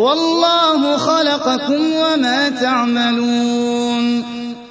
والله خلقكم وما تعملون